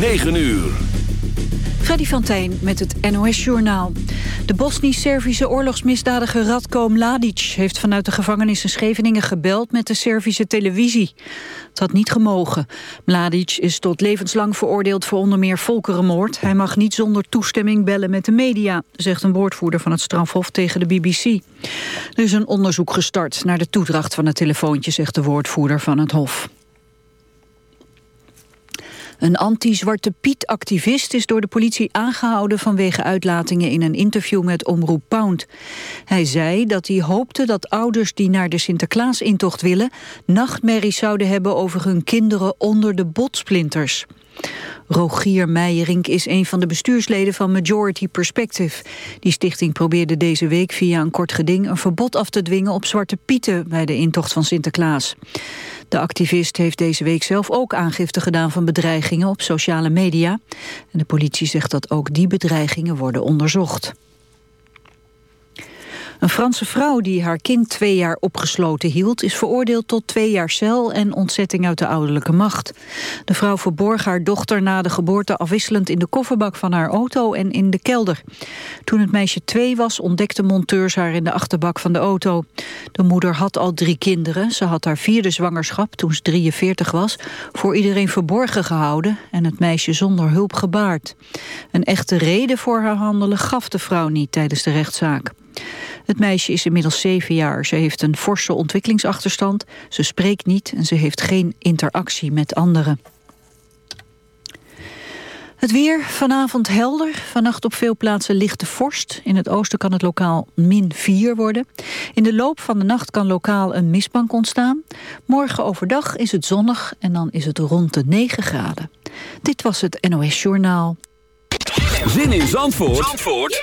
9 uur. Freddy van Tijn met het NOS-journaal. De Bosnisch-Servische oorlogsmisdadiger Radko Mladic... heeft vanuit de gevangenis in Scheveningen gebeld met de Servische televisie. Het had niet gemogen. Mladic is tot levenslang veroordeeld voor onder meer volkerenmoord. Hij mag niet zonder toestemming bellen met de media... zegt een woordvoerder van het strafhof tegen de BBC. Er is een onderzoek gestart naar de toedracht van het telefoontje... zegt de woordvoerder van het hof. Een anti-Zwarte Piet-activist is door de politie aangehouden vanwege uitlatingen in een interview met Omroep Pound. Hij zei dat hij hoopte dat ouders die naar de Sinterklaas-intocht willen nachtmerries zouden hebben over hun kinderen onder de botsplinters. Rogier Meijerink is een van de bestuursleden van Majority Perspective. Die stichting probeerde deze week via een kort geding een verbod af te dwingen op Zwarte Pieten bij de intocht van Sinterklaas. De activist heeft deze week zelf ook aangifte gedaan van bedreigingen op sociale media. En de politie zegt dat ook die bedreigingen worden onderzocht. Een Franse vrouw die haar kind twee jaar opgesloten hield... is veroordeeld tot twee jaar cel en ontzetting uit de ouderlijke macht. De vrouw verborg haar dochter na de geboorte afwisselend... in de kofferbak van haar auto en in de kelder. Toen het meisje twee was, ontdekte monteurs haar in de achterbak van de auto. De moeder had al drie kinderen. Ze had haar vierde zwangerschap, toen ze 43 was... voor iedereen verborgen gehouden en het meisje zonder hulp gebaard. Een echte reden voor haar handelen gaf de vrouw niet tijdens de rechtszaak. Het meisje is inmiddels zeven jaar. Ze heeft een forse ontwikkelingsachterstand. Ze spreekt niet en ze heeft geen interactie met anderen. Het weer vanavond helder. Vannacht op veel plaatsen lichte vorst. In het oosten kan het lokaal min 4 worden. In de loop van de nacht kan lokaal een mistbank ontstaan. Morgen overdag is het zonnig en dan is het rond de 9 graden. Dit was het NOS Journaal. Zin in Zandvoort, Zandvoort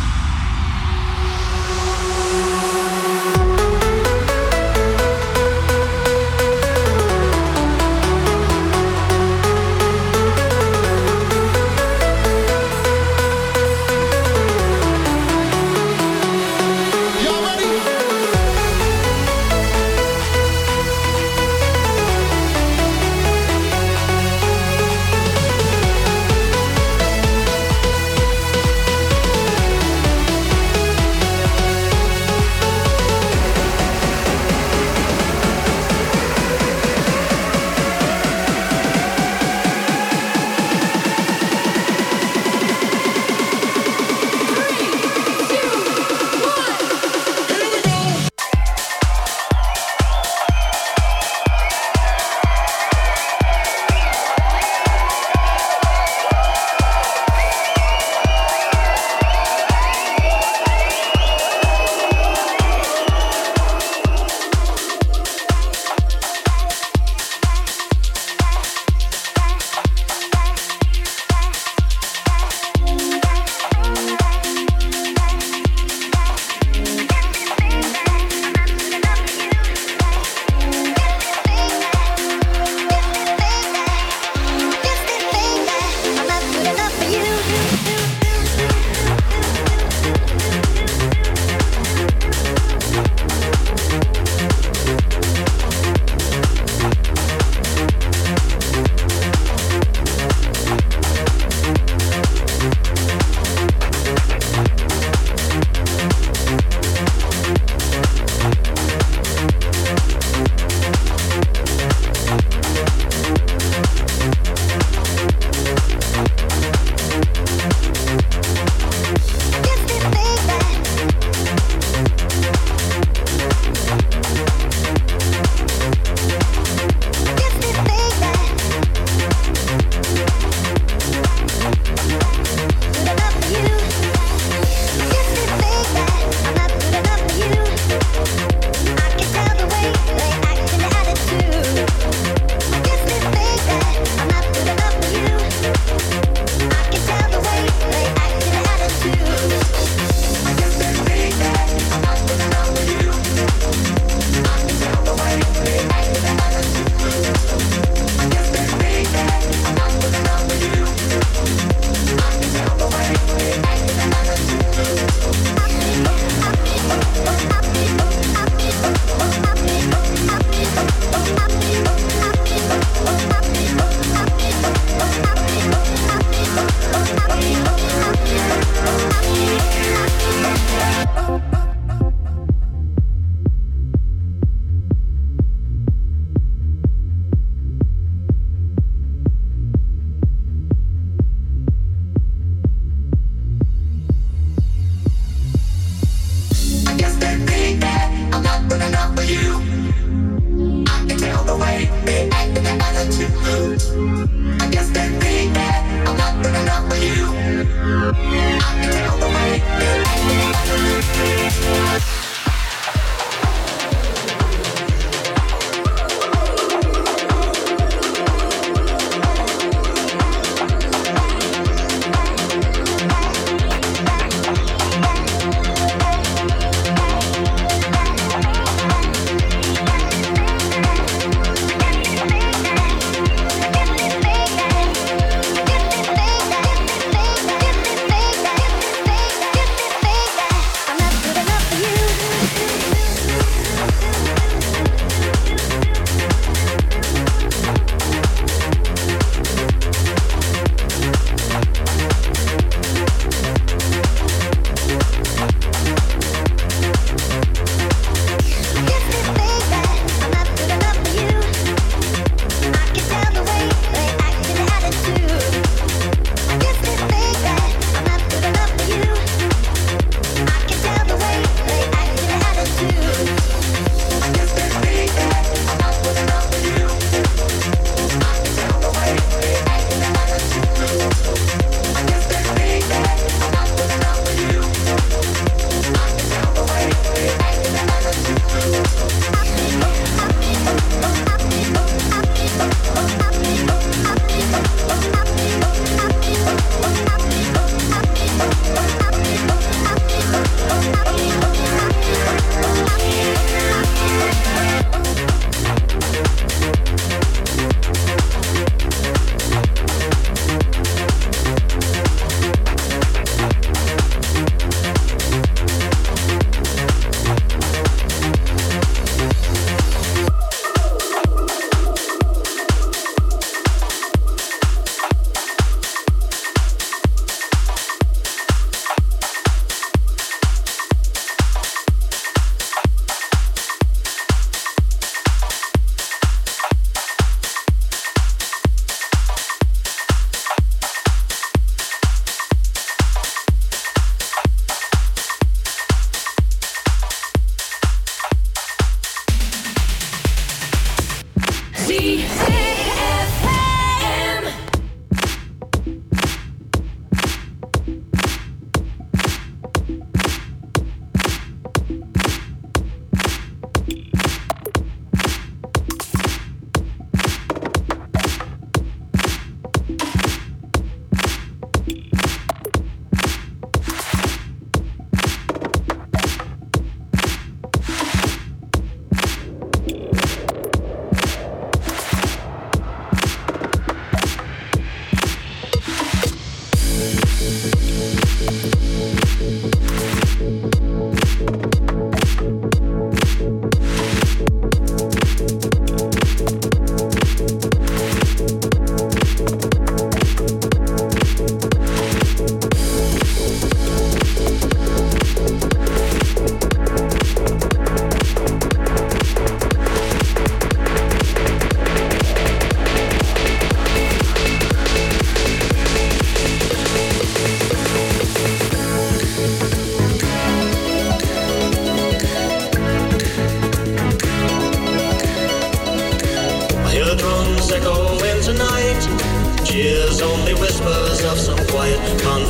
Yeah.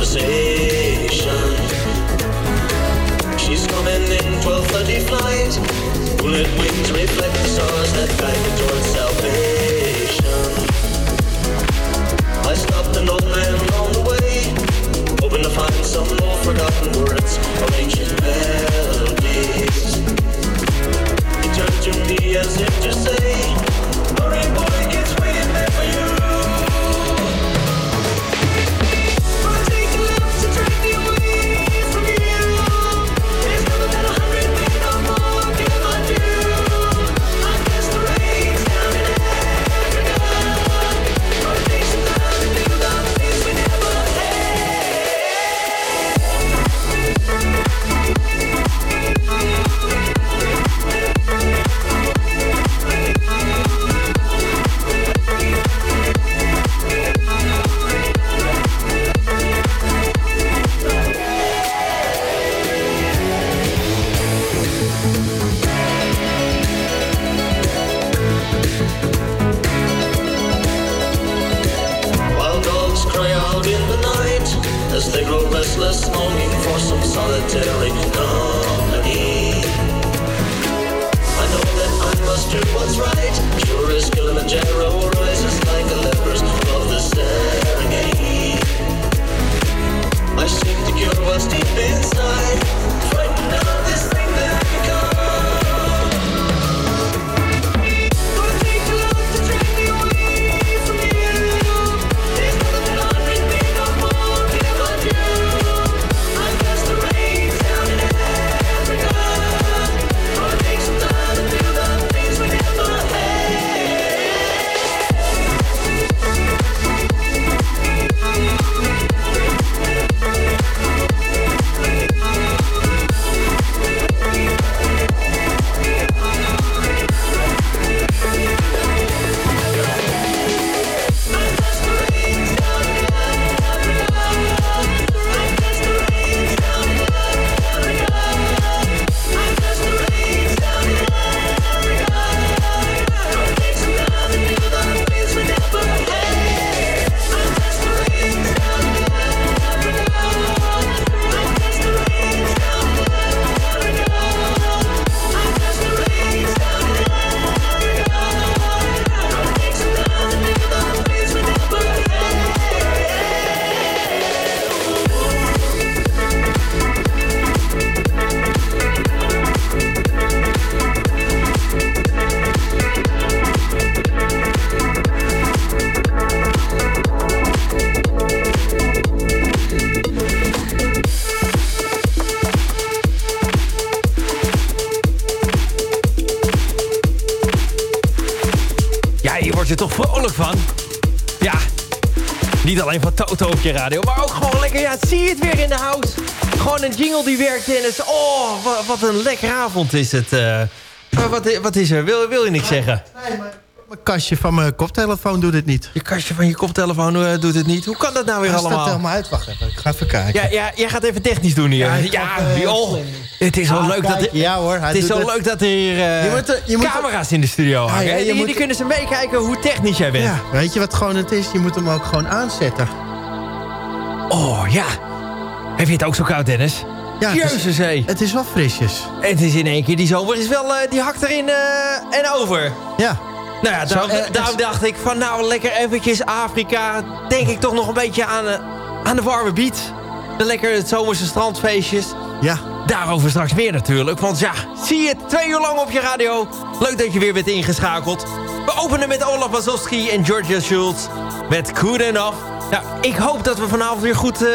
conversation. She's coming in 12:30 flight. Bullet wings reflect the stars that guide towards salvation. I stopped an old man on the way, hoping to find some more forgotten words of ancient melodies. He turned to me as if to say. Je radio. Maar ook gewoon lekker, ja, zie je het weer in de house. Gewoon een jingle die werkt in het... Oh, wat, wat een lekkere avond is het. Uh, wat, wat is er? Wil, wil je niks zeggen? Nee, maar Mijn kastje van mijn koptelefoon doet het niet. Je kastje van je koptelefoon eh, doet het niet. Hoe kan dat nou weer staat allemaal? helemaal uit. Wacht even, ik ga even kijken. Ja, ja, jij gaat even technisch doen hier. Ja, Ja, eh, joh. Het is zo Ah, leuk dat er, ja hoor, hij het is het. leuk dat er hier eh, Je moet er- je moet er- camera's in de studio hangen. ja, hè? je die, moet- die kunnen ze meekijken hoe technisch jij bent. Ja, weet je wat gewoon het is? Je moet hem ook gewoon aanzetten. Ja. Heb je het ook zo koud, Dennis? Ja, het is- Jezus. Het is wel frisjes. Het is in één keer, die zomer is wel, eh, die hakt erin eh, en over. Ja. Nou ja, daarom, eh, daarom het- dacht ik van nou lekker eventjes Afrika. Denk ik toch nog een beetje aan, aan de warme beat. De lekker het zomerse strandfeestjes. Ja. Daarover straks meer natuurlijk. Want ja, zie je het twee uur lang op je radio. Leuk dat je weer bent ingeschakeld. We openen met Olaf Wazowski en Georgia Schultz. Met Good Enough. Nou, ik hoop dat we vanavond weer goed eh,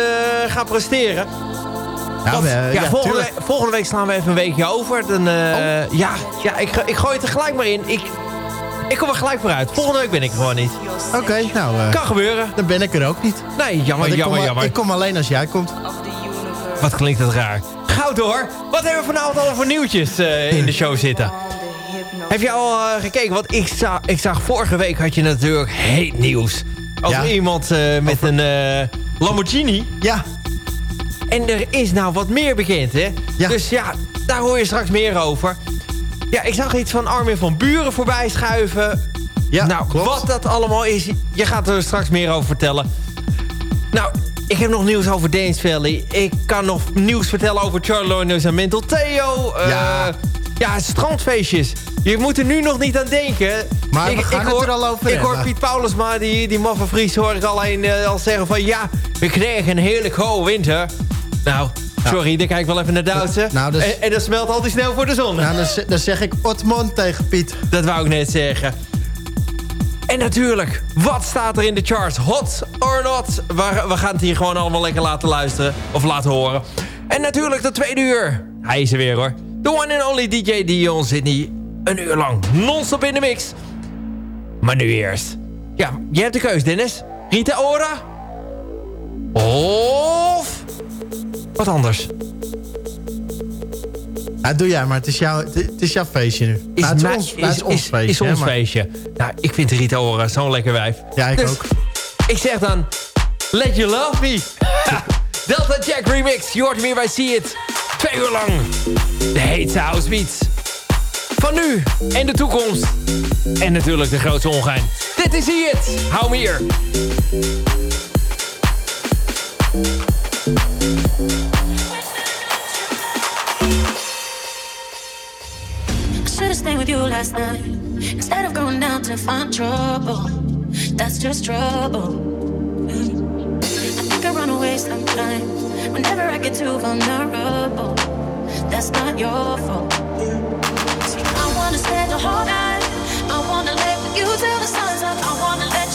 gaan presteren. Nou, Want, we- ja, ja, volgende, week, volgende week slaan we even een weekje over. Dan, eh, ja, ja ik, ik gooi het er gelijk maar in. Ik, ik kom er gelijk vooruit. Volgende week ben ik er gewoon niet. Oké, nou, eh, Kan gebeuren. dan ben ik er ook niet. Nee, jammer, ik, jammer, kom, jammer. ik kom alleen als jij komt. Wat klinkt dat raar. Gauw door. Wat hebben we vanavond al voor nieuwtjes eh, in de show zitten? Heb je al eh, gekeken? Want ik zag, ik zag vorige week had je natuurlijk heet nieuws. Over Ja. iemand eh, met een eh, Lamborghini. Ja, En er is nou wat meer bekend, hè? Ja. Dus ja, daar hoor je straks meer over. Ja, ik zag iets van Armin van Buren voorbij schuiven. ja nou, klopt. wat dat allemaal is, je gaat er straks meer over vertellen. Nou, ik heb nog nieuws over Danes Valley. Ik kan nog nieuws vertellen over Charlotte en Mental Theo. Eh, Ja. Ja, strandfeestjes. Je moet er nu nog niet aan denken. Maar we gaan het er al over Ik hoor. Piet Paulusma, die, die maffe Fries, hoor ik alleen eh, al zeggen van... Ja, we kregen een heerlijk hoge winter. Nou, sorry, dan kijk ik wel even naar Duitse. Nou, dus- en, en dat smelt altijd snel voor de zon. Nou, dan, dan zeg ik Otmond tegen Piet. Dat wou ik net zeggen. En natuurlijk, wat staat er in de charts? Hot or not? We, we gaan het hier gewoon allemaal lekker laten luisteren. Of laten horen. En natuurlijk de tweede uur. Hij is er weer hoor. The one and only DJ Dion Sydney. Een uur lang non-stop in de mix. Maar nu eerst. Ja, je hebt de keus Dennis. Rita Ora? Of... Wat anders? Ja, doe jij maar. Het is, jouw, het is jouw feestje nu. Is, Nou, het is ons, nou, het is ons is, feestje. is ons feestje. Nou, ik vind Rita Ora zo'n lekker wijf. Ja, ik Dus ook. Ik zeg dan, let you love me. Delta Jack remix, je hoort hem hier bij See It. Twee uur lang. De heetste house. Van nu en de toekomst. En natuurlijk de grootste ongein. Dit is See It. Hou me hier. With you last night instead of going down to find trouble. That's just trouble. I think I run away sometimes whenever I get too vulnerable. That's not your fault. I wanna spend the whole night. I wanna lay with you till the sun's up. I wanna let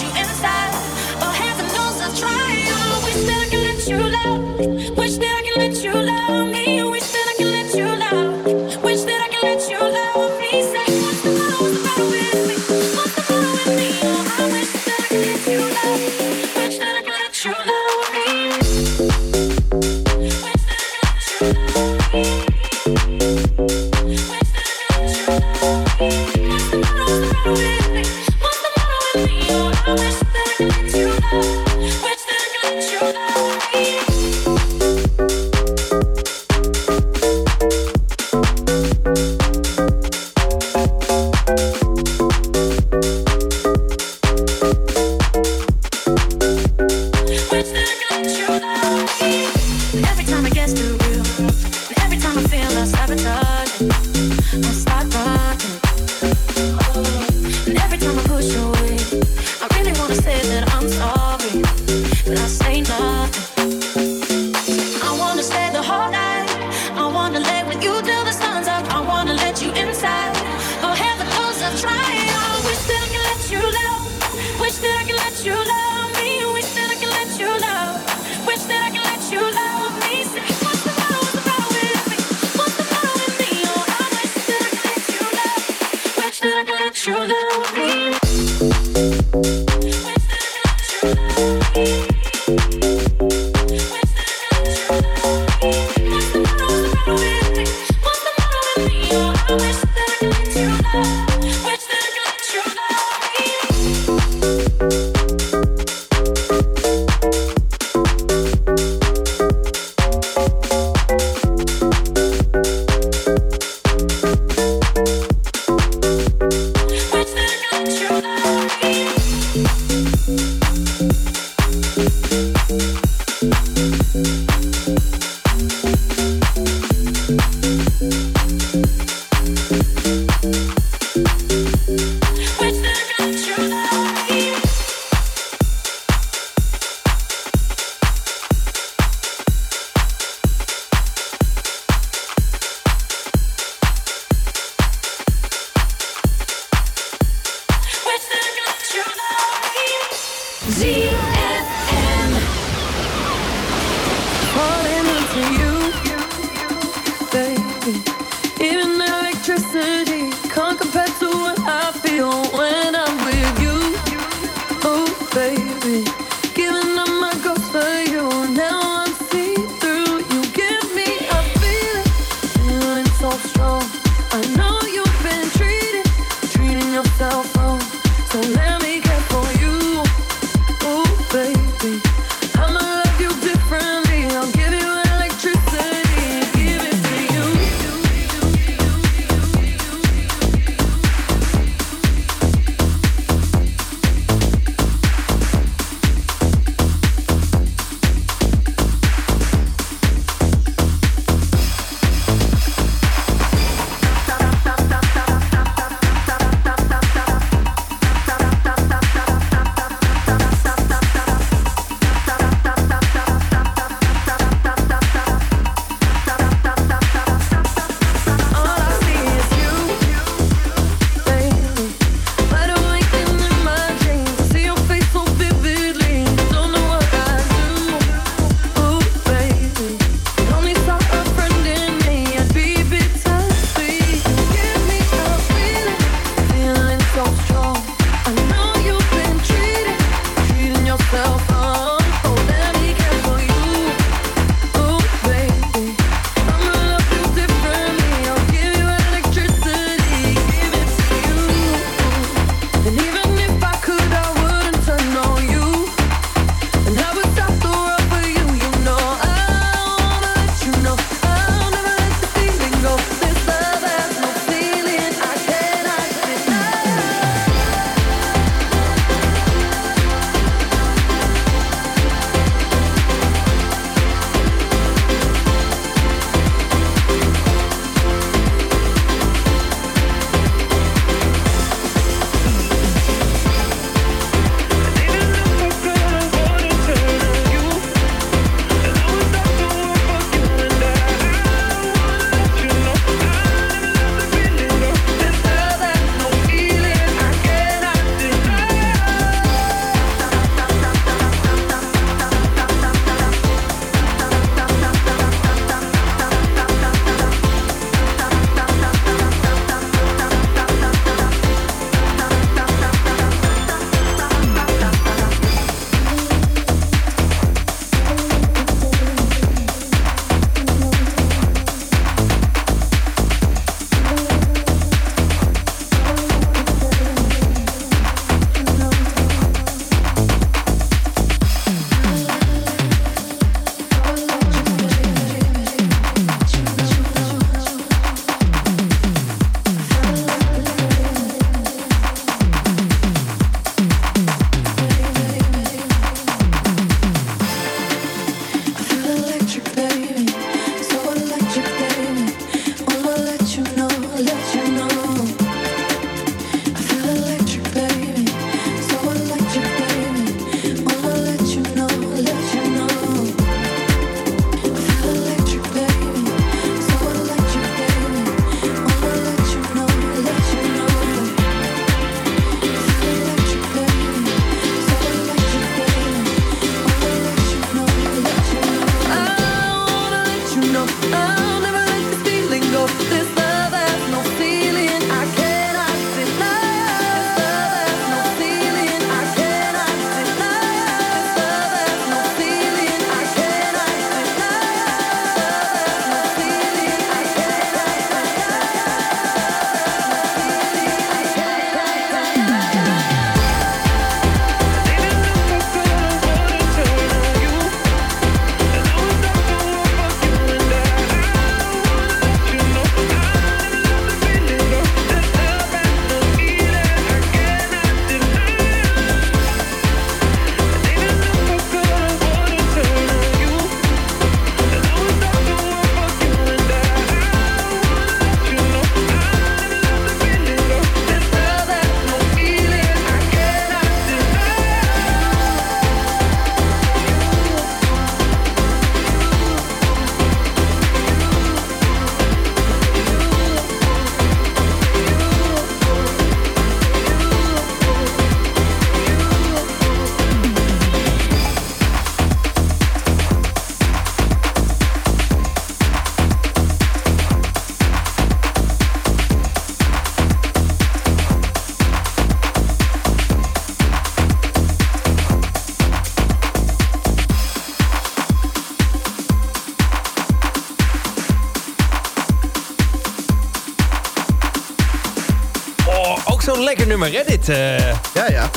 nummer, hè, dit. eh Ja, ja.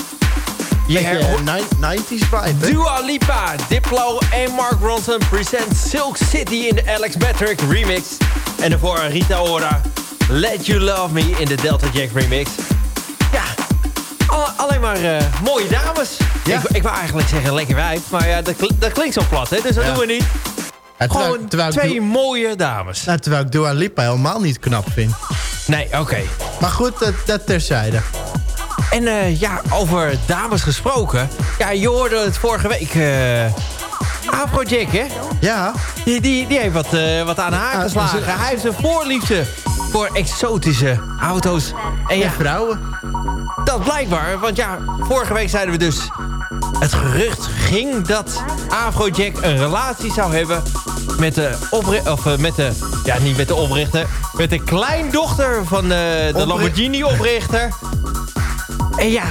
je Beetje her- nine- 90s vibe, hè? Dua Lipa, Diplo en Mark Ronson present Silk City in de Alex Patrick remix. En daarvoor Rita Ora, Let You Love Me in de Delta Jack remix. Ja, alle- alleen maar eh, mooie dames. Ja. Ik, ik wou eigenlijk zeggen lekker wijf, maar ja, dat, dat klinkt zo plat, hè? Dus dat Ja. doen we niet. Ja, terwijl- Gewoon terwijl twee mooie dames. nou, terwijl ik Dua Lipa helemaal niet knap vind. Nee, oké. Maar goed, dat, dat terzijde. En eh, ja, over dames gesproken. Ja, je hoorde het vorige week. eh Afrojack, hè? Ja, Die, die, die heeft wat, eh, wat aan de haak Ah, geslagen. Hij heeft een voorliefde voor exotische auto's. En ja, en vrouwen. dat blijkbaar. Want ja, vorige week zeiden we dus... Het gerucht ging dat Afrojack een relatie zou hebben... met de oprichter... Of met de... Ja, niet met de oprichter. Met de kleindochter van de Opri- Lamborghini-oprichter. En ja...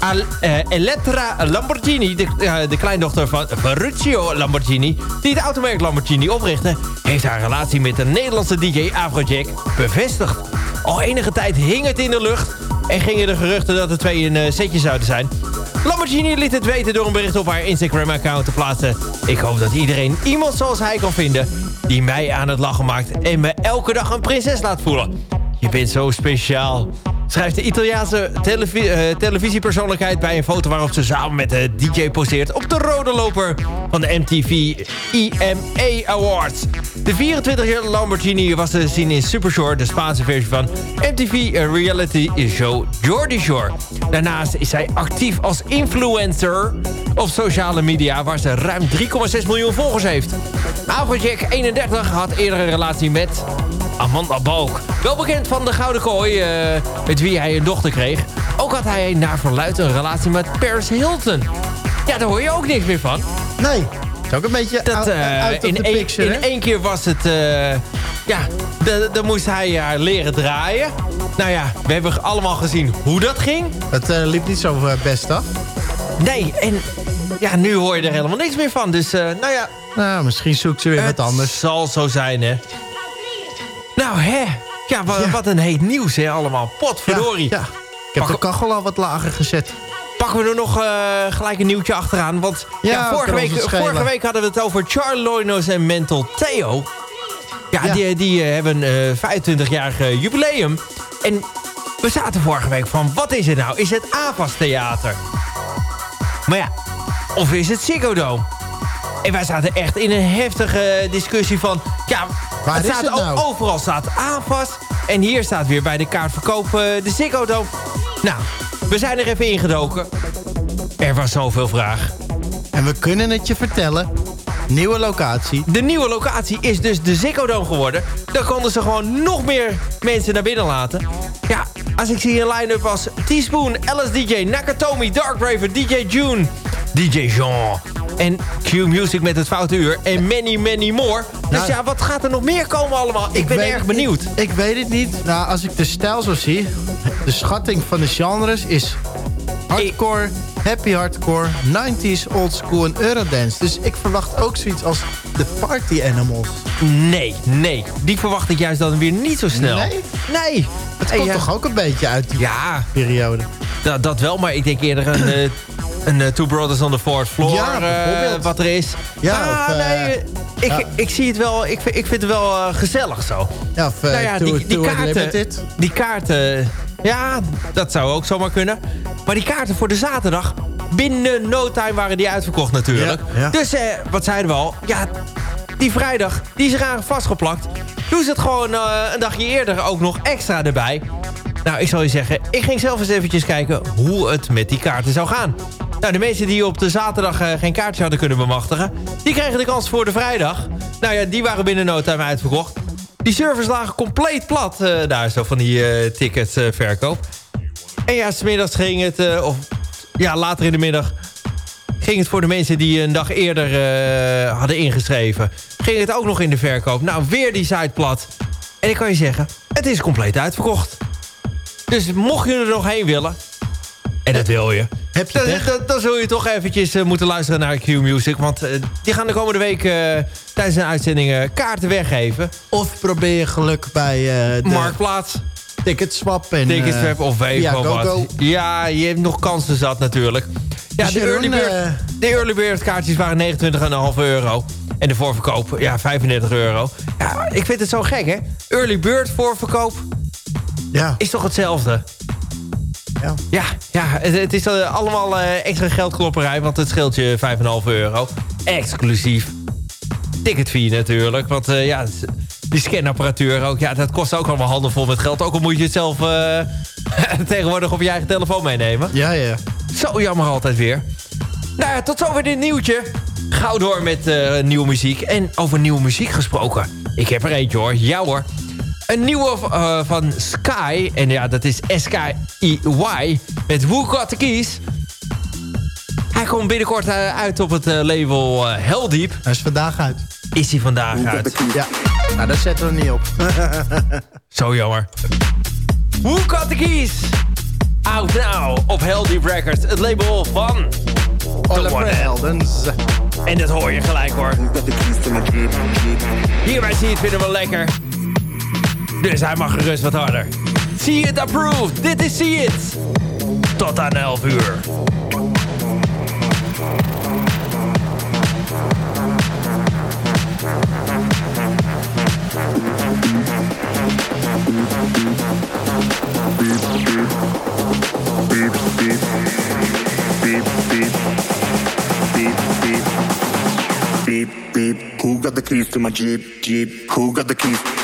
Al, eh, Elettra Lamborghini, de, eh, kleindochter van Ferruccio Lamborghini... die het automerk Lamborghini oprichtte... heeft haar relatie met de Nederlandse DJ Afrojack bevestigd. Al enige tijd hing het in de lucht... en gingen de geruchten dat de twee een eh, setje zouden zijn. Lamborghini liet het weten door een bericht op haar Instagram-account te plaatsen. Ik hoop dat iedereen iemand zoals hij kan vinden... die mij aan het lachen maakt en me elke dag een prinses laat voelen. Je bent zo speciaal. Schrijft de Italiaanse eh, televisiepersoonlijkheid bij een foto waarop ze samen met de DJ poseert op de rode loper van de MTV EMA Awards. De 24-jarige Lamborghini was te zien in Super Shore, de Spaanse versie van MTV reality show Jordy Shore. Daarnaast is zij actief als influencer op sociale media waar ze ruim 3,6 miljoen volgers heeft. Afrojack 31 had eerder een relatie met Amanda Balk. Wel bekend van de Gouden Kooi, eh, met wie hij een dochter kreeg. Ook had hij naar verluidt een relatie met Paris Hilton. Ja, daar hoor je ook niks meer van. Nee, dat is ook een beetje Dat, out, eh, out in, één, picture, in één keer was het... eh, ja, dan moest hij haar leren draaien. Nou ja, we hebben allemaal gezien hoe dat ging. Het liep niet zo best af. Nee, en ja, nu hoor je er helemaal niks meer van. Dus nou ja, Nou, misschien zoekt ze weer het wat anders. zal zo zijn, hè. Nou, hè. Ja, wa- Ja. wat een heet nieuws, hè, allemaal. Potverdorie. Ja, ja. Ik heb Pak- de kachel al wat lager gezet. Pakken we er nog eh, gelijk een nieuwtje achteraan. Want ja, vorige, week, vorige week hadden we het over Charloinos en Mental Theo. Ja, die, die eh, hebben een 25-jarig jubileum. En we zaten vorige week van, wat is het nou? Is het AVAS Theater? Maar ja, of is het Ziggo Dome? En wij zaten echt in een heftige discussie van... Ja, Waar het is staat het nou? overal staat AVAS. En hier staat weer bij de kaartverkoop eh, de Ziggo Dome. Nou, we zijn er even ingedoken. Er was zoveel vraag. En we kunnen het je vertellen. Nieuwe locatie. De nieuwe locatie is dus de Ziggo Dome geworden. Dan konden ze gewoon nog meer mensen naar binnen laten. Ja, als ik zie een line-up als Teaspoon, LSDJ, Nakatomi, Dark Raver, DJ June, DJ Jean en Q Music met het foute uur en many, many more. Dus Nou, ja, wat gaat er nog meer komen allemaal? Ik, ben weet- erg benieuwd. Ik, ik weet het niet. Nou, als ik de stijl zo zie... De schatting van de genres is... Hardcore, happy hardcore, 90s, old school en eurodance. Dus ik verwacht ook zoiets als de Party Animals. Nee, nee. Die verwacht ik juist dan weer niet zo snel. Nee? Nee. Het komt toch ook een beetje uit die Ja, periode. Dat, dat wel, maar ik denk eerder een, een eh, Two Brothers on the Fourth Floor. Ja, eh, wat er is. Ja, ah, of, eh, nee, ik, ja. ik zie het wel. Ik, vind- ik vind het wel gezellig zo. Ja, of nou ja, die, die kaarten. Die kaarten. Ja, dat zou ook zomaar kunnen. Maar die kaarten voor de zaterdag. Binnen no time waren die uitverkocht natuurlijk. Ja. Dus wat zeiden we al? Ja, die vrijdag, die is eraan vastgeplakt. Doe ze het gewoon een dagje eerder ook nog extra erbij. Nou, ik zal je zeggen, ik ging zelf eens eventjes kijken hoe het met die kaarten zou gaan. Nou, de mensen die op de zaterdag eh, geen kaartje hadden kunnen bemachtigen... die kregen de kans voor de vrijdag. Nou ja, die waren binnen no time uitverkocht. Die servers lagen compleet plat eh, daar zo van die eh ticketverkoop. en ja, smiddags ging het, of ja, later in de middag... ging het voor de mensen die een dag eerder hadden ingeschreven... ging het ook nog in de verkoop. Nou, weer die site plat. En ik kan je zeggen, het is compleet uitverkocht. Dus mocht je er nog heen willen... En dat wil je. Heb je Dan, pech? dan, dan zul je toch eventjes eh, moeten luisteren naar Q Music. Want eh, die gaan de komende week eh, tijdens een uitzending kaarten weggeven. Of probeer je geluk bij de... Marktplaats. Ticketswap en... Ticketswap of weet GoGo. wat. Ja, je hebt nog kansen zat natuurlijk. Ja, Dus de, early bird, de early bird kaartjes waren 29,5 euro. En de voorverkoop, ja, 35 euro. Ja, ik vind het zo gek, hè? Early bird voorverkoop Ja, is toch hetzelfde? Ja. Ja, ja het, het is eh, allemaal eh, extra geldklopperij, want het scheelt je 5,5 euro. Exclusief. Ticketfee natuurlijk, want eh, ja, die scanapparatuur ook, ja, dat kost ook allemaal handenvol met geld. Ook al moet je het zelf tegenwoordig op je eigen telefoon meenemen. Ja, ja. Zo jammer altijd weer. Nou ja, tot zover dit nieuwtje. Gauw door met eh, nieuwe muziek. En over nieuwe muziek gesproken. Ik heb er eentje hoor. Ja hoor. Een nieuwe eh, van Sky. En ja, dat is S-K-I-Y. Met Who Got The Keys. Hij komt binnenkort eh, uit op het eh, label eh Helldeep. Hij is vandaag uit. Is hij vandaag uit. Ja. Nou, dat zetten we niet op. Zo jammer. Who Got The Keys? Out now op Helldeep Records. Het label van... Oliver Heldens. En dat hoor je gelijk hoor. Hierbij zie je het vinden we lekker. Dus hij mag gerust wat harder. See it approved. Dit is See it. Tot aan 11 uur. Beep, beep. Who got the keys to my Jeep? Jeep. Who got the keys?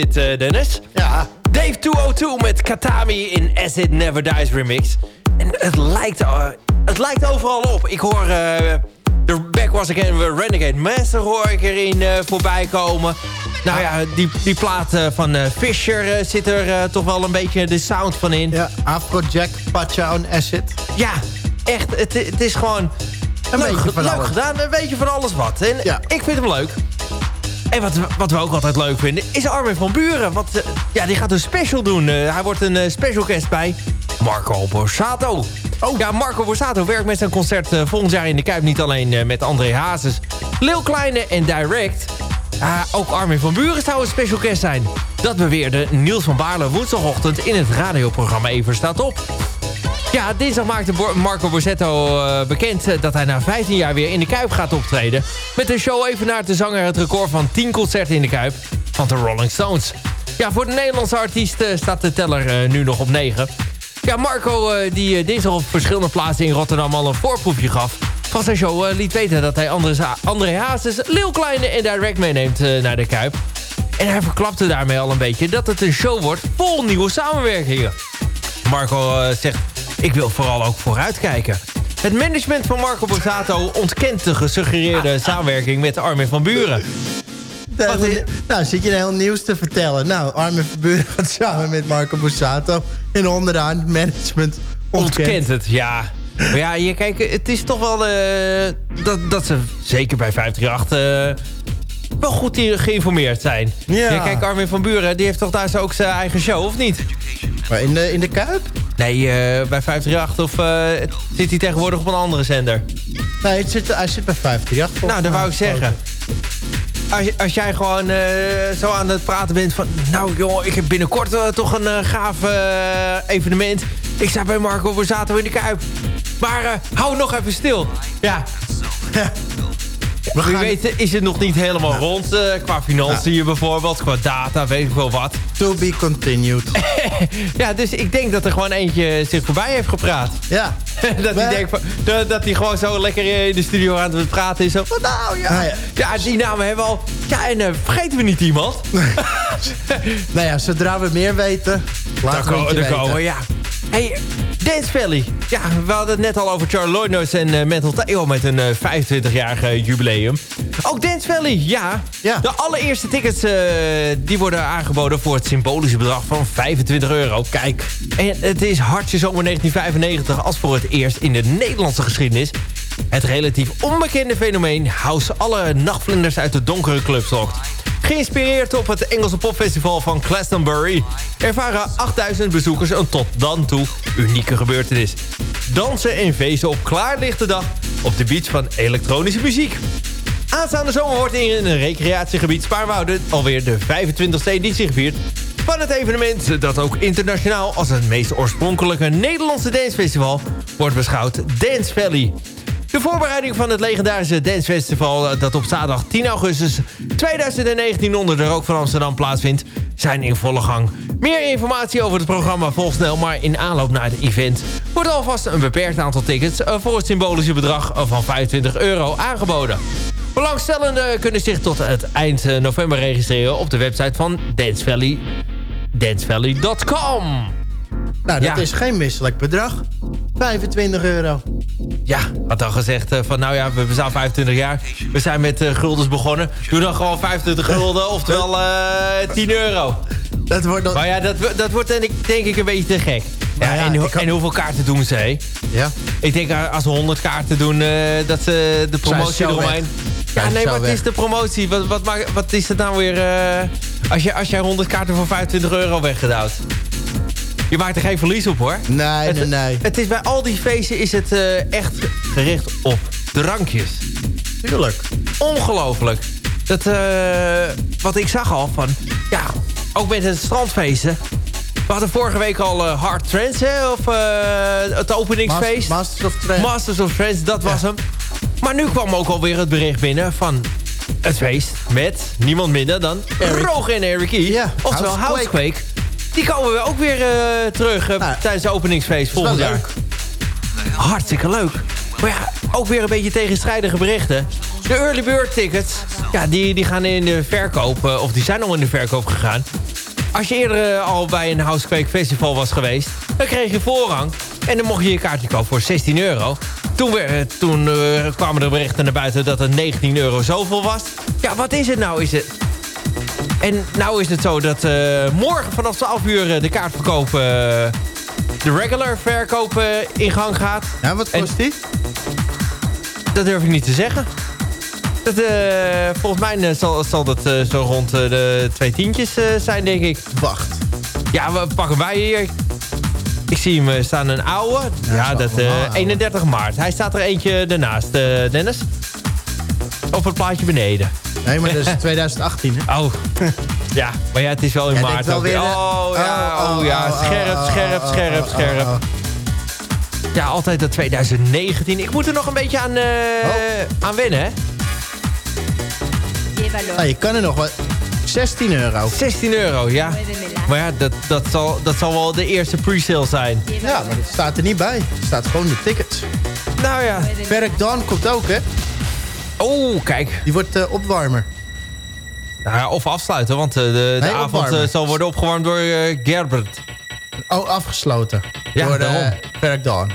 Dit eh, Dennis. Ja, Dave 202 met Katami in Acid Never Dies remix. En het lijkt, eh, het lijkt overal op. Ik hoor eh The Back Was Again Renegade Master hoor ik erin voorbij komen. Nou ja, die, die plaat van Fisher zit er toch wel een beetje de sound van in. ja Afrojack, Pacha en Acid. Ja, echt. Het, het is gewoon Een leuk, beetje van leuk alles. gedaan. Een beetje van alles wat. En Ja. ik vind hem leuk. En wat, we- wat we ook altijd leuk vinden, is Armin van Buren. Want eh, ja, die gaat een special doen. Eh, hij wordt een eh, special guest bij Marco Borsato. Oh. Ja, Marco Borsato werkt met zijn concert volgend jaar in de Kuip... niet alleen met André Hazes, Lil Kleine en Direct... Ook Armin van Buren zou een special guest zijn. Dat beweerde Niels van Baarle woensdagochtend in het radioprogramma Even staat op. Ja, dinsdag maakte Marco Borsetto eh, bekend eh, dat hij na 15 jaar weer in de Kuip gaat optreden. Met een show even naar de zanger het record van 10 concerten in de Kuip van de Rolling Stones. Ja, voor de Nederlandse artiest eh, staat de teller nu nog op 9. Ja, Marco, die dinsdag op verschillende plaatsen in Rotterdam al een voorproefje gaf... van zijn show liet weten dat hij André, Ha- André Hazes, Lil Kleine en Direct meeneemt naar de Kuip. En hij verklapte daarmee al een beetje dat het een show wordt vol nieuwe samenwerkingen. Marco zegt, ik wil vooral ook vooruitkijken. Het management van Marco Borsato ontkent de gesuggereerde samenwerking met Armin van Buren. Nou, nou, zit je een heel nieuws te vertellen. Nou, Armin Verburen gaat samen met Marco Bussato... in onderaan management ontkent. Ontkent het, ja. Maar ja, je, kijk, het is toch wel eh, dat, dat ze zeker bij 538 eh wel goed geïnformeerd zijn. Ja. kijk, Armin van Buren die heeft toch daar zo ook zijn eigen show, of niet? Maar in de, in de Kuip? Nee, eh, bij 538 of eh, zit hij tegenwoordig op een andere zender? Nee, het zit, hij zit bij 538. Nou, dat wou ik zeggen. Als, als jij gewoon eh, zo aan het praten bent van... Nou joh, ik heb binnenkort toch een gaaf evenement. Ik sta bij Marco Borsato in de Kuip. Maar hou nog even stil. Ja, We gaan weet is het nog niet helemaal rond. eh, qua financiën bijvoorbeeld, qua data, weet ik wel wat. to be continued. Ja, dus ik denk dat er gewoon eentje zich voorbij heeft gepraat. ja. dat, hij denkt van, dat, hij gewoon zo lekker in de studio aan het praten is. Zo van, nou ja, Ah, ja. ja, die namen hebben we al. Ja, en eh, vergeten we niet iemand. Nou ja, zodra we meer weten, laten we het je weten. komen, ja. Hey, Dance Valley. Ja, we hadden het net al over Charlie Lloydnoise en eh, Mental Theo met een eh 25-jarig jubileum. Ook Dance Valley, ja. Ja. De allereerste tickets eh, die worden aangeboden voor het symbolische bedrag van 25 euro. Kijk. En het is hartje zomer 1995 als voor het eerst in de Nederlandse geschiedenis. Het relatief onbekende fenomeen House alle nachtvlinders uit de donkere clubs lokt. Geïnspireerd op het Engelse popfestival van Glastonbury... ervaren 8000 bezoekers een tot dan toe unieke gebeurtenis. Dansen en feesten op klaarlichte dag op de beach van elektronische muziek. Aanstaande zomer wordt in een recreatiegebied Spaarwouden... alweer de 25e editie gevierd van het evenement... dat ook internationaal als het meest oorspronkelijke Nederlandse dancefestival... wordt beschouwd Dance Valley. De voorbereiding van het legendarische dancefestival... eh, dat op zaterdag 10 augustus 2019 onder de rook van Amsterdam plaatsvindt... zijn in volle gang. Meer informatie over het programma volgt snel... maar in aanloop naar het event wordt alvast een beperkt aantal tickets... eh, voor het symbolische bedrag eh, van 25 euro aangeboden. Belangstellenden kunnen zich tot het eind november registreren... op de website van Dance Valley, dancevalley.com. Nou, dat Ja. is geen misselijk bedrag. 25 euro. Ja, had al gezegd eh, van nou ja, we bestaan 25 jaar. We zijn met eh, guldens begonnen. Doe dan gewoon 25 gulden, oftewel eh 10 euro. Dat wordt nog... Maar ja, dat, dat wordt denk ik, denk ik een beetje te gek. Ja, ja, en, kan- hoeveel kaarten doen ze, hè? Ja. Ik denk eh, als we 100 kaarten doen, eh, dat ze de promotie eromheen... Ja, Zijn nee, zo maar het weg. is de promotie. Wat, wat, wat is het nou weer... eh, als, je, als jij 100 kaarten voor 25 euro weggedouwd? Je maakt er geen verlies op, hoor. Nee, Het, nee, nee. het is bij al die feesten is het eh, echt gericht op drankjes. Tuurlijk. Ongelooflijk. Dat, eh, wat ik zag al van... Ja, ook met het strandfeesten. We hadden vorige week al eh, Hard Trends, hè? Of het openingsfeest. Masters of Trends. Masters of Friends, dat was hem. Maar nu kwam ook alweer het bericht binnen van het feest met niemand minder dan Eric. Roger en Eric E. Ja, Oftewel Housequake. Die komen we ook weer eh, terug eh, Nou, tijdens het openingsfeest volgend jaar. leuk. Hartstikke leuk. Maar ja, ook weer een beetje tegenstrijdige berichten. De early bird tickets, ja, die, die gaan in de verkoop, eh, of die zijn al in de verkoop gegaan. Als je eerder al bij een Housequake Festival was geweest, dan kreeg je voorrang. En dan mocht je je kaartje kopen voor 16 euro. Toen, weer, eh, toen kwamen er berichten naar buiten dat het 19 euro zoveel was. Ja, wat is het nou? Is het... En nou is het zo dat eh, morgen vanaf 12 uur eh, de kaartverkoop... eh, de regular verkoop in gang gaat. Ja, wat En- kost die? Dat durf ik niet te zeggen. Dat, volgens mij zal, zal dat zo rond de twee tientjes zijn, denk ik. Wacht. Ja, we pakken wij hier. Ik zie hem staan, een oude. Ja, Ja, dat wel eh, een oude. 31 maart. Hij staat er eentje ernaast, Dennis. Op het plaatje beneden. Nee, maar dat is 2018, hè? Oh, ja, maar ja, het is wel in Jij maart. wel weer, oh, ja, Oh, oh, oh, ja, oh, scherp, oh, scherp, scherp, scherp. oh. Ja, altijd dat 2019. Ik moet er nog een beetje aan, eh, Oh. aan wennen, hè? Nou, je kan er nog wat. 16 euro. 16 euro, ja. Maar ja, dat, dat, zal, dat zal wel de eerste pre-sale zijn. Ja, maar dat staat er niet bij. Er staat gewoon de tickets. Nou ja. Perk Dawn komt ook, hè? Oh, kijk. Die wordt eh, opwarmer. Nou ja, of afsluiten, want eh, de, de Nee, avond eh, zal worden opgewarmd door eh, Gerbert. Oh, afgesloten. Ja, Door de Dawn.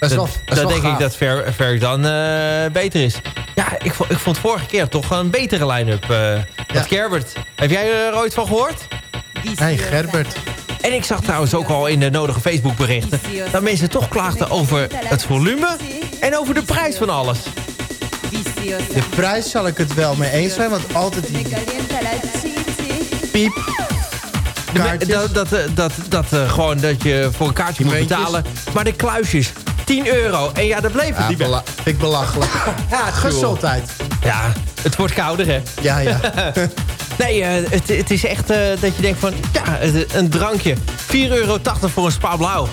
Dat is wel, dat is dan wel denk gaaf. ik dat Ver, Verk dan eh, beter is. Ja, ik, ik vond vorige keer toch een betere line-up. eh met Gerbert. Heb jij er ooit van gehoord? Hey, Gerbert. En ik zag trouwens ook al in de nodige Facebook berichten... dat mensen toch klaagden over het volume en over de prijs van alles. De prijs zal ik het wel mee eens zijn, want altijd die piep. Dat, dat, dat, dat, eh, gewoon dat je voor een kaartje moet betalen. Maar de kluisjes, 10 euro. En ja, dat bleef het Ja, ik belachelijk. Ja, Gezondheid. Ja, het wordt kouder, hè? Ja, ja. Nee, eh, het, het is echt eh, dat je denkt van... Ja, een drankje. 4,80 euro voor een spa blauw.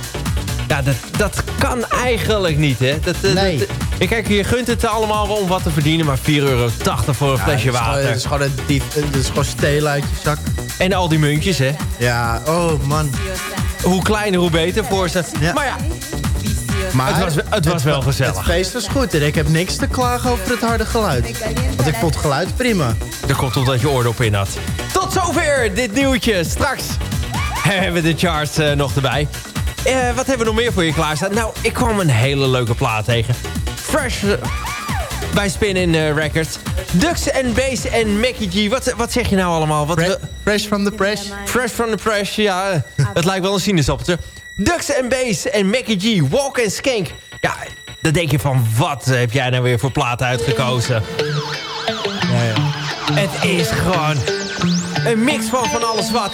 Ja, dat, dat kan eigenlijk niet, hè? Dat, Nee. dat- kijk, je gunt het allemaal om wat te verdienen... maar 4,80 euro voor een flesje water. Het is gewoon een dief. Het is gewoon stelen uit je zak. En al die muntjes, hè? Ja, oh man. Hoe kleiner, hoe beter voor ze. Ja. Maar ja, Maar Het was- het was wel gezellig. Het feest was goed en ik heb niks te klagen over het harde geluid. Want ik vond het geluid prima. dat komt omdat je oordop in had. Tot zover dit nieuwtje. Straks hebben we de charts eh, nog erbij. Eh, wat hebben we nog meer voor je klaarstaan? Nou, ik kwam een hele leuke plaat tegen. Fresh eh, bij Spin in eh, Records. Dux en Bass en Mackie G. Wat, wat zeg je nou allemaal? Wat, fresh from the press. fresh from the press, ja. eh, het lijkt wel een sinaasappeltje. Dux en Bass en Mackie G. Walk and Skank. Ja, dan denk je van, wat heb jij nou weer voor plaat uitgekozen? Ja, ja. Het is gewoon een mix van van alles wat.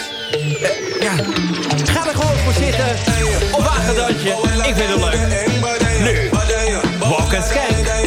Ja, ga er gewoon voor zitten. Op wagendantje. Ik vind het leuk. Nu, Walk and Skank.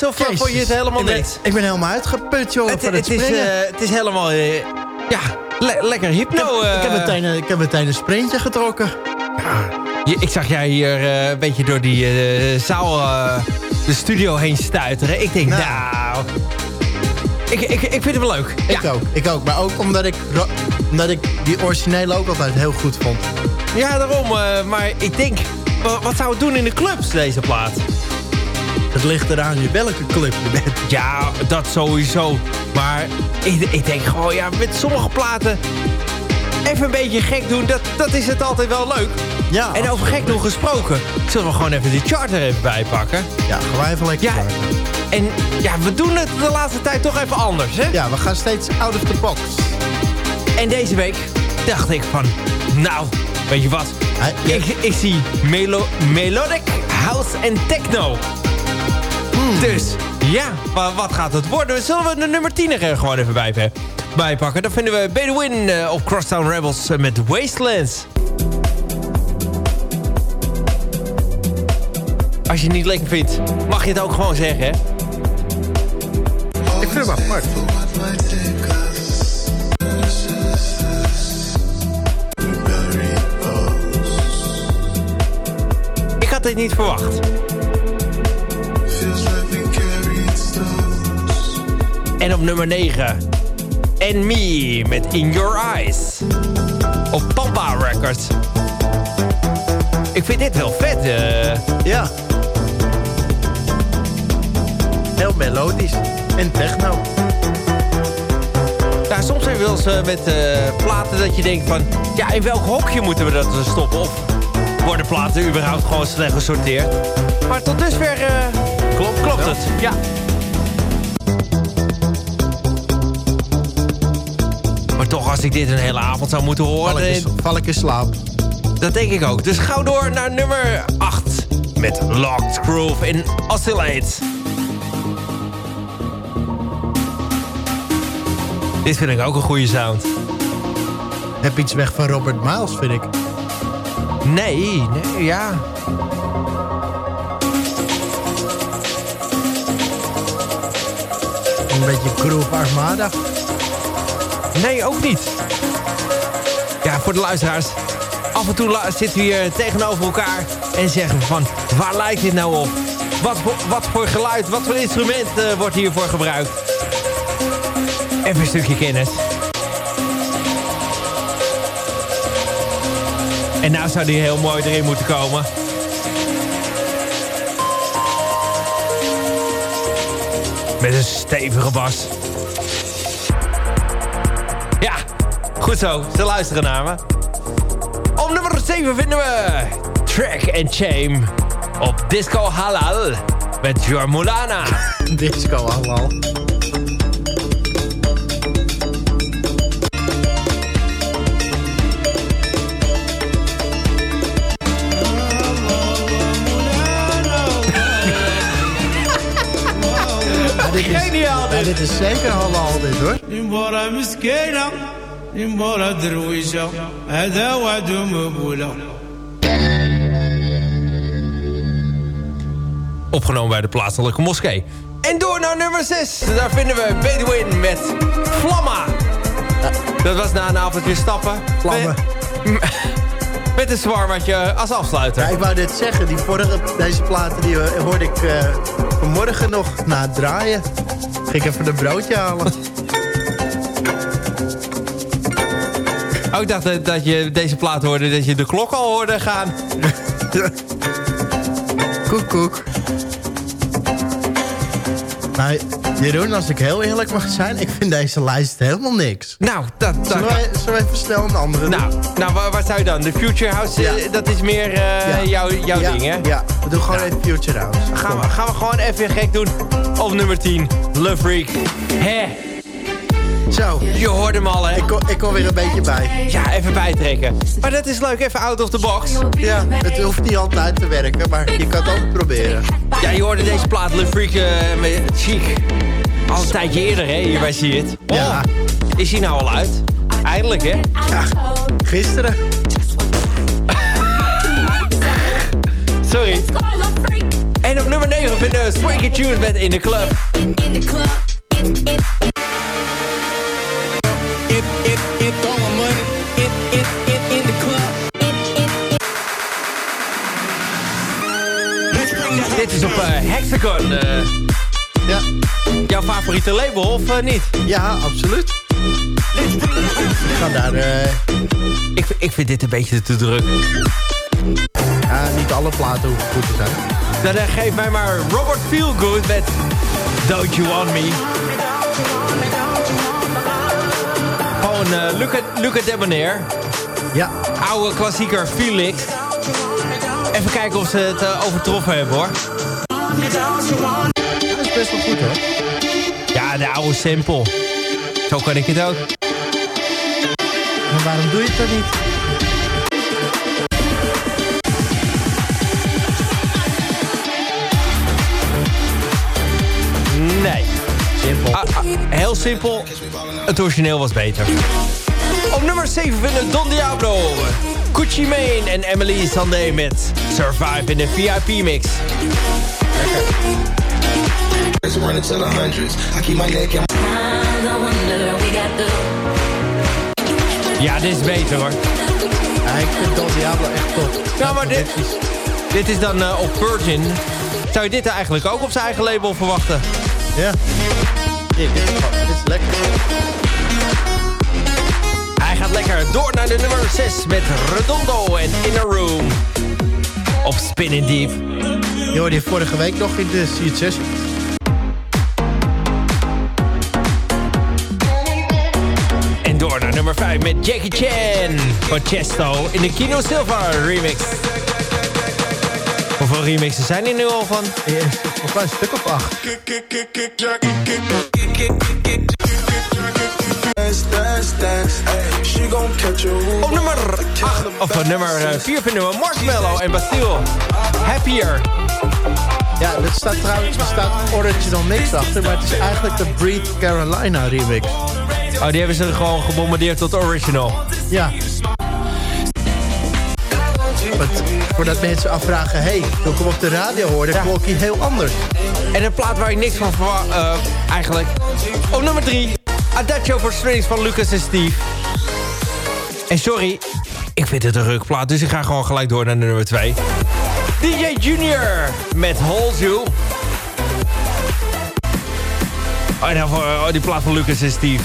Dennis? Of eh, Jezus. vond je het helemaal ik niks? Ik ben helemaal uitgeput, joh, Het, het, het, is, eh, het is helemaal... eh, ja, le- lekker hypno. eh. ik, heb meteen, een- ik heb meteen een sprintje getrokken. Je- ik zag jij hier eh, een beetje door die eh, zaal, eh, de studio heen stuiteren. Ik denk, nou... Nou. ik, ik, ik vind hem leuk. Ik ja. ook, ik ook. Maar ook omdat ik, omdat ik die originele ook altijd heel goed vond. ja, daarom. eh, maar ik denk, wa- wat zou het doen in de clubs, deze plaat? Het ligt eraan welke club je bent. Ja, dat sowieso. Maar ik, ik denk gewoon, ja, met sommige platen... even een beetje gek doen, dat, dat is het altijd wel leuk. Ja, En over gek doen gesproken... zullen we gewoon even die chart er even bij pakken? Ja, gaan wij even lekker Ja, en ja, we doen het de laatste tijd toch even anders, hè? Ja, we gaan steeds out of the box. En deze week dacht ik van... Nou, weet je wat? Ik, ik zie melo melodic, house en techno. Dus, ja, wa- wat gaat het worden? Zullen we de nummer 10 er gewoon even bij, bijpakken? Dan vinden we Bedouin eh, op Crosstown Rebels eh, met Wastelands. Als je het niet lekker vindt, mag je het ook gewoon zeggen, hè? Ik vind hem apart. Ik had dit niet verwacht. En op nummer 9. En Me met In Your Eyes. Op Pampa Records. Ik vind dit wel vet. eh. Ja. Heel melodisch. En techno. Soms zijn we wel eens eh, met eh, platen dat je denkt van... Ja, in welk hokje moeten we dat stoppen? Of worden platen überhaupt gewoon slecht gesorteerd? Maar tot dusver klopt, klopt het. Ja. Als ik dit een hele avond zou moeten horen... Val ik, in, val ik in slaap. Dat denk ik ook. Dus gauw door naar nummer 8. Met Locked Groove in Oscillate. Dit vind ik ook een goede sound. Heb iets weg van Robert Miles, vind ik. Nee, nee, ja. Een beetje Groove Armada. Nee, ook niet. Ja, voor de luisteraars. Af en toe zitten we hier tegenover elkaar en zeggen van... Waar lijkt dit nou op? Wat voor, wat voor geluid, wat voor instrument eh, wordt hiervoor gebruikt? Even een stukje kennis. En nou zou die heel mooi erin moeten komen. Met een stevige bas. Goed zo, ze luisteren naar me. Op nummer 7 vinden we Track and Shame op Disco Halal met Jormulana. Disco Halal. Geniaal dit. Dit is zeker halal dit hoor. In مسكينة المباراة درويشة هذا وعد مقبولة Opgenomen bij de plaatselijke moskee. En door naar nummer 6. Daar vinden we Bedouin met Vlamma. Dat was na een avondje stappen. Vlammen. Met, met een zwarmertje als afsluiter. Ja, ik wou dit zeggen. Die vorige, deze platen die eh, hoorde ik eh, vanmorgen nog na het draaien. Ging ik even een broodje halen. Oh, ik dacht dat, dat je deze plaat hoorde, dat je de klok al hoorde gaan. koek, koek. Nou, Jeroen, als ik heel eerlijk mag zijn... ik vind deze lijst helemaal niks. Nou, dat... dat Zullen wij, zullen wij even snel een andere doen? nou, nou waar, waar zou je dan? De Future House, eh, Ja. dat is meer eh, Ja. jouw, jouw ja, ding, hè? Ja, we doen gewoon even Future House. Gaan we, gaan we gewoon even gek doen. Op nummer 10, Love Freak. Hè, Zo, je hoort hem al, hè? ik kom, ik kom weer een beetje bij. Ja, even bijtrekken. Maar dat is leuk, even out of the box. Ja, het hoeft niet altijd te werken, maar je kan het ook proberen. Ja, je hoorde deze plaat, Love Freak, eh, met Chic. Al een tijdje eerder, hè, hier bij See It. Oh, Ja. Is hij nou al uit? Eindelijk, hè? Ja, gisteren. Sorry. En op nummer nummer 9 vinden we Swanky Tunes met In The Club. In the club. Dit is op eh, Hexagon. eh, Ja, jouw favoriete label of eh, niet? ja absoluut. Ik ga daar... Ik, ik vind dit een beetje te druk. ja, niet alle platen hoeven goed te zijn. Dan geef mij maar Robert Feelgood met Don't You Want Me. Gewoon Luca, Luca Debonair. Ja, Oude klassieker Felix. Even kijken of ze het eh, overtroffen hebben hoor. dat is best wel goed hoor. Ja, de oude sample. Zo kan ik het ook. Maar waarom doe je het dan niet? Nee. Simpel. Ah, ah, heel simpel. Het origineel was beter. Op nummer 7 vinden Don Diablo. Gucci Mane en Emily Sandé met Survive in de VIP-mix. Ja, dit is beter hoor. Ja, ik vind Don Diablo echt top. Ja, maar dit, dit is dan eh, op Virgin. Zou je dit eigenlijk ook op zijn eigen label verwachten? Ja. Nee, dit, is, gewoon- dit is lekker. De nummer 6 met Redondo en Inner Room. Op Spinning Deep. Je hoorde je vorige week nog in de It Session. En door naar nummer 5 met Jackie Chan van Chesto in de Kino Silva remix. Hoeveel remixen zijn er nu al van? Volgens mij een stuk of acht. She gon' catch a Op nummer 8, of eh, nummer 4 vinden we Marshmallow en Bastille. Happier. Ja, dit staat trouwens er staat original mix achter, maar het is eigenlijk de Breathe Carolina remix. Oh, die hebben ze gewoon gebombardeerd tot original. Ja. Want voordat mensen afvragen, hey, toen ik hem op de radio hoorde, Ja. klonk hij heel anders. En een plaat waar ik niks van verwacht, eh, eigenlijk. Op nummer 3, Adagio for Strings van Lucas en Steve. En sorry, ik vind het een rukplaat, dus ik ga gewoon gelijk door naar de nummer 2. DJ Junior met Hold You. Oh, oh, die plaat van Lucas en Steve.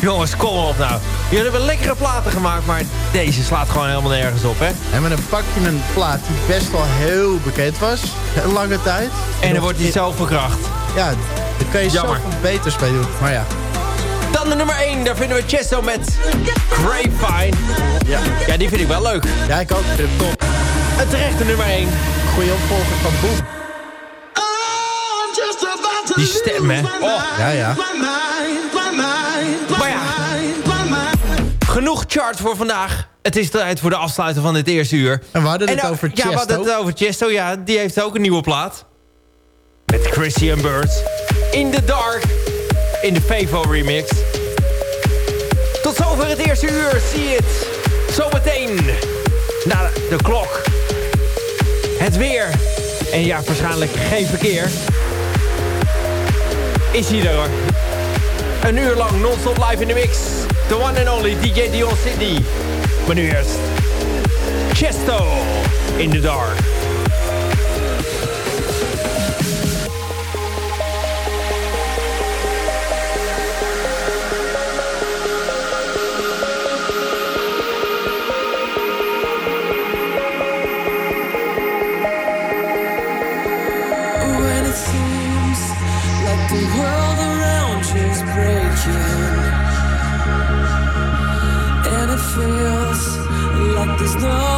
Jongens, kom op nou. Jullie hebben lekkere platen gemaakt, maar deze slaat gewoon helemaal nergens op, hè? En met een pak je een plaat die best wel heel bekend was, een lange tijd. En dan wordt hij zo verkracht. Ja, daar kun je Jammer. zoveel beters mee doen. Maar ja, Dan de nummer 1, daar vinden we Chesto met Grapevine. ja. Ja, die vind ik wel leuk. ja ik ook. Ik vind top. Een terechte nummer 1. Goeie opvolger van Boom. Die stem, hè. Oh, Ja, ja. maar ja. Genoeg chart voor vandaag. Het is tijd voor de afsluiting van dit eerste uur. En we hadden het nou, over Ja, we hadden Chesto. het over Chesto. Ja, die heeft ook een nieuwe plaat. Met Christian Birds. In the Dark. In de Favo remix. Tot zover het eerste uur. Zie het. Zometeen. Na de klok. Het weer. En ja, waarschijnlijk geen verkeer. Is hij er hoor. Een uur lang non-stop live in de mix. The one and only DJ Dion Sydney. Maar nu eerst. Chesto. In the dark. No